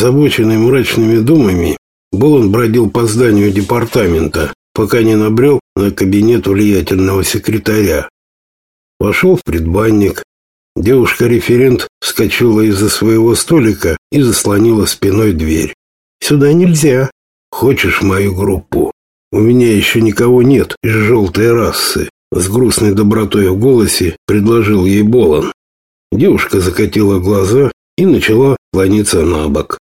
Озабоченный мрачными думами, Болон бродил по зданию департамента, пока не набрел на кабинет влиятельного секретаря. Вошел в предбанник. Девушка-референт вскочила из-за своего столика и заслонила спиной дверь. «Сюда нельзя. Хочешь мою группу? У меня еще никого нет из желтой расы», с грустной добротой в голосе предложил ей Болон. Девушка закатила глаза и начала клониться на бок.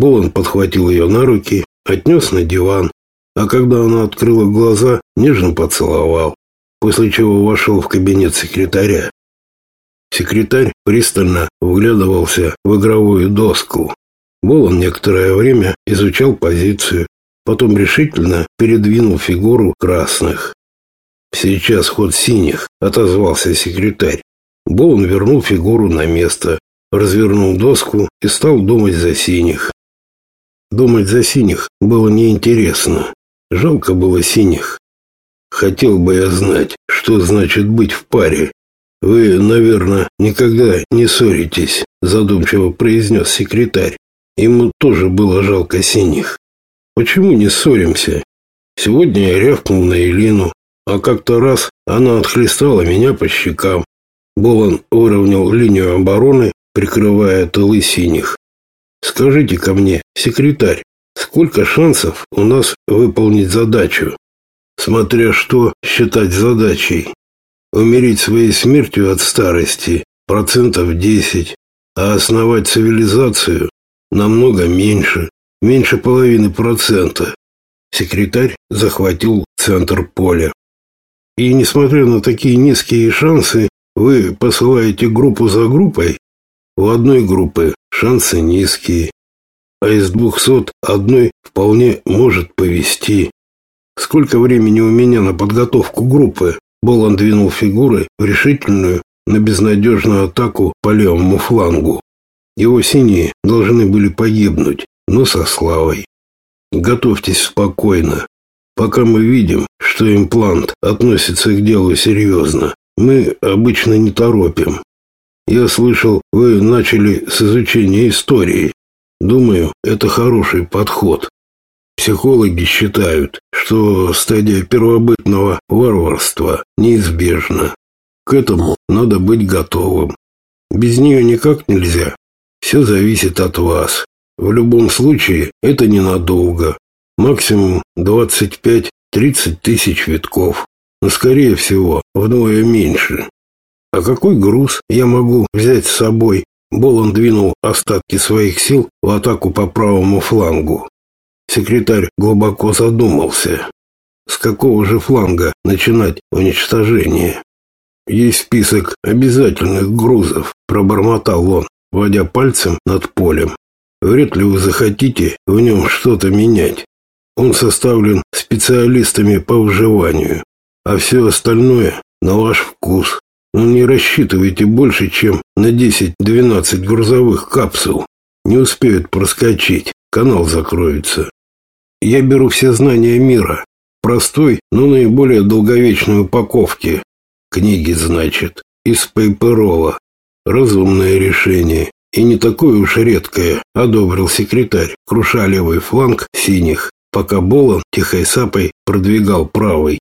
Болон подхватил ее на руки, отнес на диван, а когда она открыла глаза, нежно поцеловал, после чего вошел в кабинет секретаря. Секретарь пристально вглядывался в игровую доску. Болон некоторое время изучал позицию, потом решительно передвинул фигуру красных. «Сейчас ход синих», — отозвался секретарь. Болон вернул фигуру на место, развернул доску и стал думать за синих. Думать за синих было неинтересно. Жалко было синих. Хотел бы я знать, что значит быть в паре. Вы, наверное, никогда не ссоритесь, задумчиво произнес секретарь. Ему тоже было жалко синих. Почему не ссоримся? Сегодня я рявкнул на Элину, а как-то раз она отхлестала меня по щекам. Болон выровнял линию обороны, прикрывая тылы синих. Скажите ко мне, секретарь, сколько шансов у нас выполнить задачу? Смотря что считать задачей. Умереть своей смертью от старости процентов 10, а основать цивилизацию намного меньше, меньше половины процента. Секретарь захватил центр поля. И несмотря на такие низкие шансы, вы посылаете группу за группой? У одной группы шансы низкие, а из двухсот одной вполне может повести. Сколько времени у меня на подготовку группы? Болан двинул фигуры в решительную, на безнадежную атаку по левому флангу. Его синие должны были погибнуть, но со славой. Готовьтесь спокойно. Пока мы видим, что имплант относится к делу серьезно, мы обычно не торопим. Я слышал, вы начали с изучения истории. Думаю, это хороший подход. Психологи считают, что стадия первобытного варварства неизбежна. К этому надо быть готовым. Без нее никак нельзя. Все зависит от вас. В любом случае, это ненадолго. Максимум 25-30 тысяч витков. Но, скорее всего, вдвое меньше. А какой груз я могу взять с собой? Болон двинул остатки своих сил в атаку по правому флангу. Секретарь глубоко задумался. С какого же фланга начинать уничтожение? Есть список обязательных грузов, пробормотал он, водя пальцем над полем. Вряд ли вы захотите в нем что-то менять. Он составлен специалистами по выживанию, а все остальное на ваш вкус. Не рассчитывайте больше, чем на 10-12 грузовых капсул. Не успеют проскочить, канал закроется. Я беру все знания мира. Простой, но наиболее долговечной упаковки. Книги, значит, из Пейперова. Разумное решение. И не такое уж редкое, одобрил секретарь, круша левый фланг синих, пока Болон тихой сапой продвигал правый.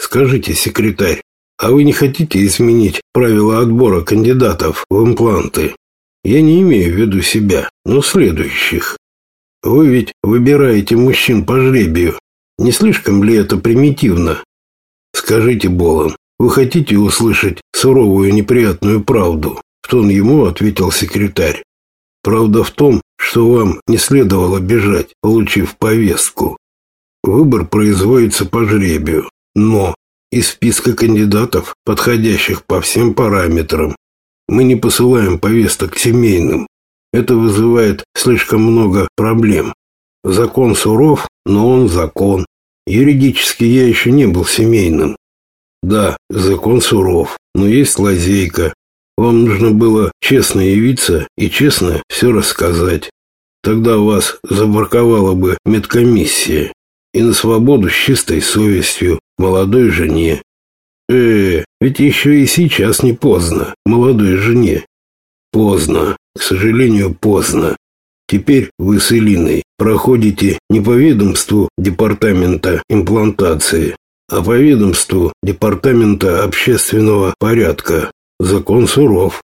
Скажите, секретарь, а вы не хотите изменить правила отбора кандидатов в импланты? Я не имею в виду себя, но следующих. Вы ведь выбираете мужчин по жребию. Не слишком ли это примитивно? Скажите, Болон, вы хотите услышать суровую неприятную правду? В тон ему ответил секретарь. Правда в том, что вам не следовало бежать, получив повестку. Выбор производится по жребию, но из списка кандидатов, подходящих по всем параметрам. Мы не посылаем повесток семейным. Это вызывает слишком много проблем. Закон суров, но он закон. Юридически я еще не был семейным. Да, закон суров, но есть лазейка. Вам нужно было честно явиться и честно все рассказать. Тогда вас забраковала бы медкомиссия и на свободу с чистой совестью молодой жене. Э, ведь еще и сейчас не поздно молодой жене. Поздно, к сожалению, поздно. Теперь вы с Элиной проходите не по ведомству департамента имплантации, а по ведомству департамента общественного порядка. Закон суров.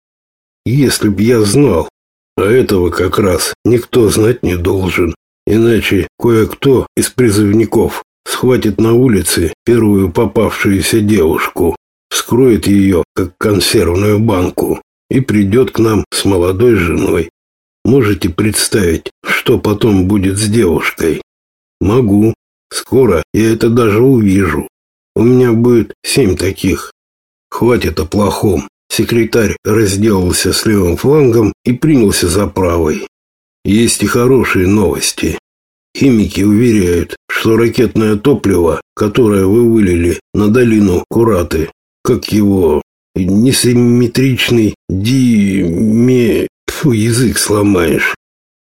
Если б я знал, а этого как раз никто знать не должен, иначе кое-кто из призывников схватит на улице первую попавшуюся девушку, вскроет ее, как консервную банку, и придет к нам с молодой женой. Можете представить, что потом будет с девушкой? Могу. Скоро я это даже увижу. У меня будет семь таких. Хватит о плохом. Секретарь разделался с левым флангом и принялся за правой. Есть и хорошие новости. Химики уверяют, что ракетное топливо, которое вы вылили на долину Кураты, как его несимметричный диме Фу, язык сломаешь.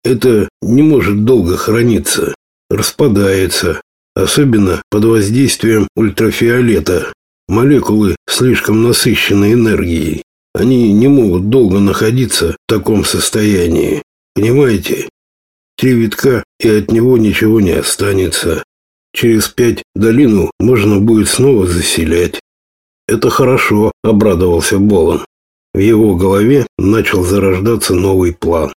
Это не может долго храниться. Распадается. Особенно под воздействием ультрафиолета. Молекулы слишком насыщены энергией. Они не могут долго находиться в таком состоянии. Понимаете? Три витка, и от него ничего не останется. Через пять долину можно будет снова заселять. Это хорошо, обрадовался Болон. В его голове начал зарождаться новый план.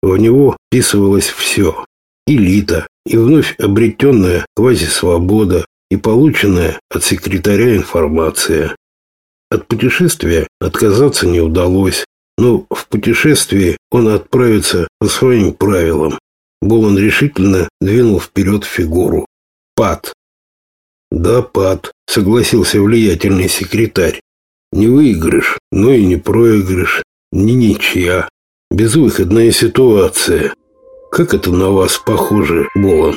В него вписывалось все. Элита, и вновь обретенная квазисвобода, и полученная от секретаря информация. От путешествия отказаться не удалось, но в путешествии он отправится по своим правилам. Болон решительно двинул вперед фигуру. Пад. Да, пад, согласился влиятельный секретарь. Не выигрыш, но и не проигрыш, не ничья. Безвыходная ситуация. Как это на вас похоже, Болон?